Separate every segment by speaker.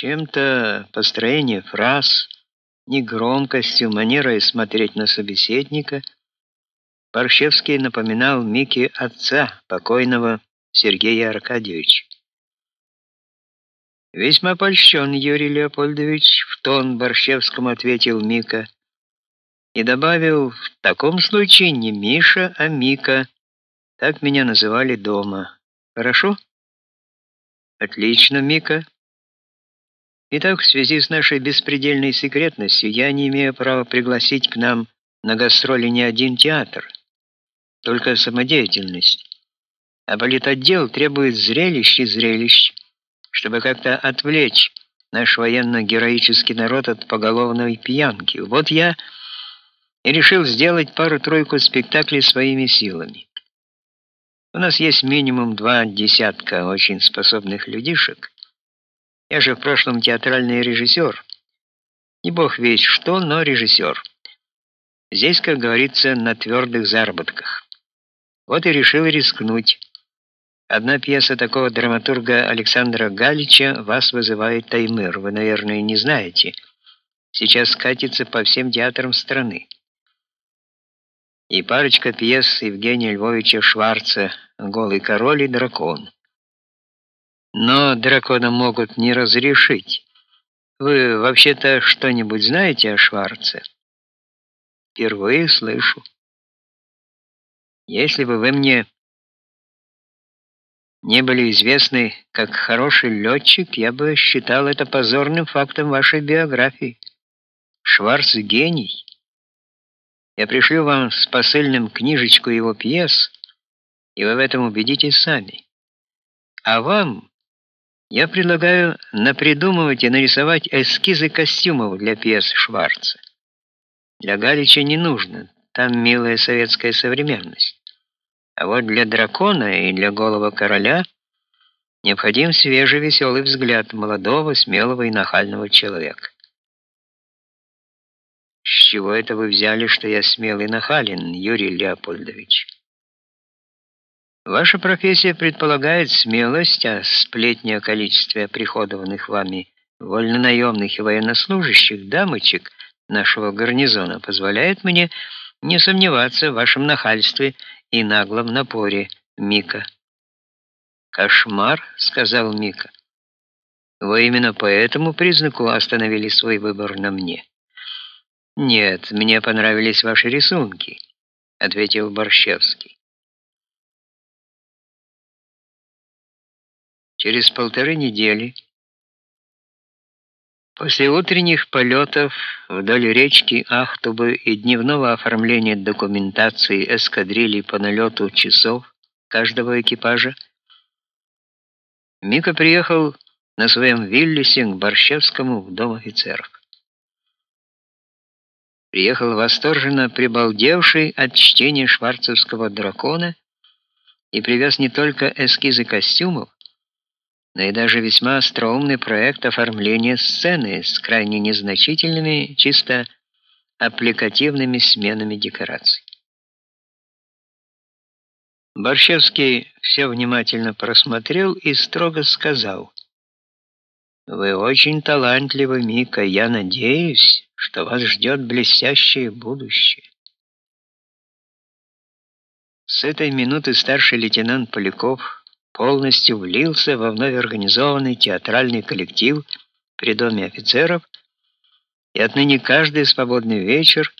Speaker 1: Чем-то построение фраз, негромкостью, манерой смотреть на собеседника Борщевский напоминал Мике отца, покойного Сергея Аркадьевича. Весьма польщен, Юрий Леопольдович, в тон Борщевскому ответил Мика и добавил: "В таком случае не Миша, а Мика. Так меня называли дома. Хорошо?" Отлично, Мика. Итак, в связи с нашей беспредельной секретностью я не имею права пригласить к нам на гастроли ни один театр, только самодеятельность. А политотдел требует зрелищ и зрелищ, чтобы как-то отвлечь наш военно-героический народ от поголовной пьянки. Вот я и решил сделать пару-тройку спектаклей своими силами. У нас есть минимум два десятка очень способных людишек. Я же в прошлом театральный режиссер. Не бог весь что, но режиссер. Здесь, как говорится, на твердых заработках. Вот и решил рискнуть. Одна пьеса такого драматурга Александра Галича вас вызывает Таймыр. Вы, наверное, не знаете. Сейчас катится по всем театрам страны и парочка пьес Евгения Львовича Шварца «Голый король» и «Дракон». Но дракона могут не разрешить. Вы вообще-то что-нибудь знаете о Шварце? Впервые слышу. Если бы вы мне не были известны как хороший летчик, я бы считал это позорным фактом вашей биографии. Шварц гений. Я пришлю вам с посыльным книжечку его пьес, и вы в этом убедитесь сами. А вам я предлагаю напридумывать и нарисовать эскизы костюмов для пьес Шварца. Для Галича не нужно, там милая советская современность. А вот для дракона и для голого короля необходим свежий веселый взгляд молодого, смелого и нахального человека. С чего это вы взяли, что я смелый нахален, Юрий Леопольдович? Ваша профессия предполагает смелость, а сплетни о количестве приходованных вами вольнонаемных и военнослужащих дамочек нашего гарнизона позволяет мне не сомневаться в вашем нахальстве и наглом напоре, Мика. Кошмар, сказал Мика. Вы именно по этому признаку остановили свой выбор на мне. Нет, мне понравились ваши рисунки, ответил Борщевский. Через полторы недели. После утренних полетов вдоль речки Ахтубы и дневного оформления документации эскадрильи по налету часов каждого экипажа Мика приехал на своем Виллисе к Борщевскому в дом офицеров. Приехал восторженно прибалдевший от чтения шварцевского дракона и привез не только эскизы костюмов, но и даже весьма остроумный проект оформления сцены с крайне незначительными, чисто аппликативными сменами декораций. Борщевский все внимательно просмотрел и строго сказал: "Вы очень талантливы, Мика, я надеюсь, что вас ждет блестящее будущее. С этой минуты старший лейтенант Поляков полностью влился во вновь организованный театральный коллектив при доме офицеров, и отныне каждый свободный вечер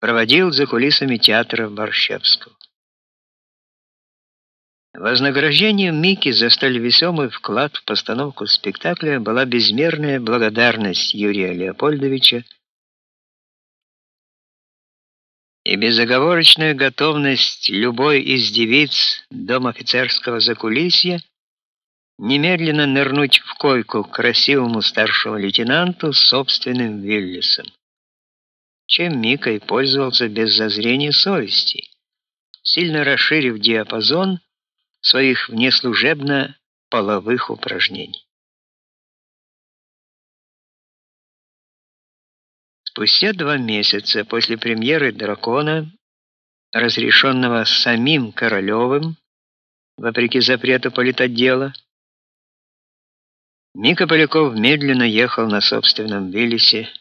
Speaker 1: проводил за кулисами театра Борщевского. Вознаграждением Мики за столь весомый вклад в постановку спектакля была безмерная благодарность Юрия Леопольдовича и безоговорочная готовность любой из девиц дом офицерского закулисья немедленно нырнуть в койку к красивому старшему лейтенанту с собственным Виллисом. Чем Мика и пользовался без зазрения совести, сильно расширив диапазон своих внеслужебно половых упражнений. Спустя два месяца после премьеры Дракона, разрешенного самим Королевым, вопреки запрету политотдела, Мика Поляков медленно ехал на собственном Виллисе,